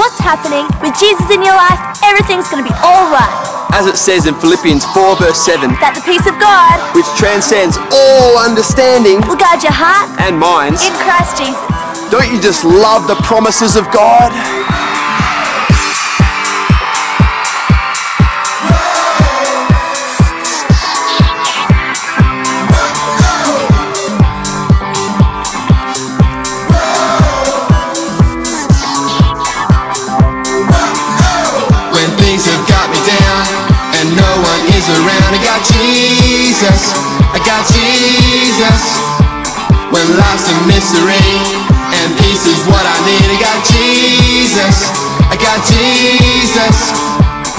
what's happening, with Jesus in your life, everything's going to be alright. As it says in Philippians 4, verse 7, That the peace of God which transcends all understanding will guard your heart and minds. in Christ Jesus. Don't you just love the promises of God? Jesus, I got Jesus. When life's a mystery and peace is what I need, I got Jesus, I got Jesus.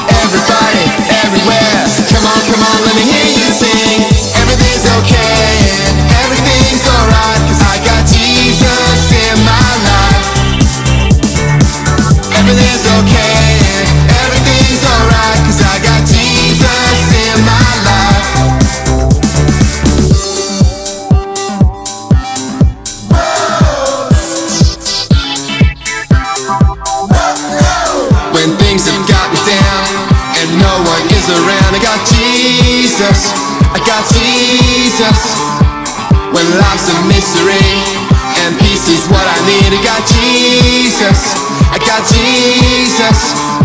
Everybody, Things got me down and no one is around, I got Jesus, I got Jesus. When life's a mystery and peace is what I need, I got Jesus, I got Jesus.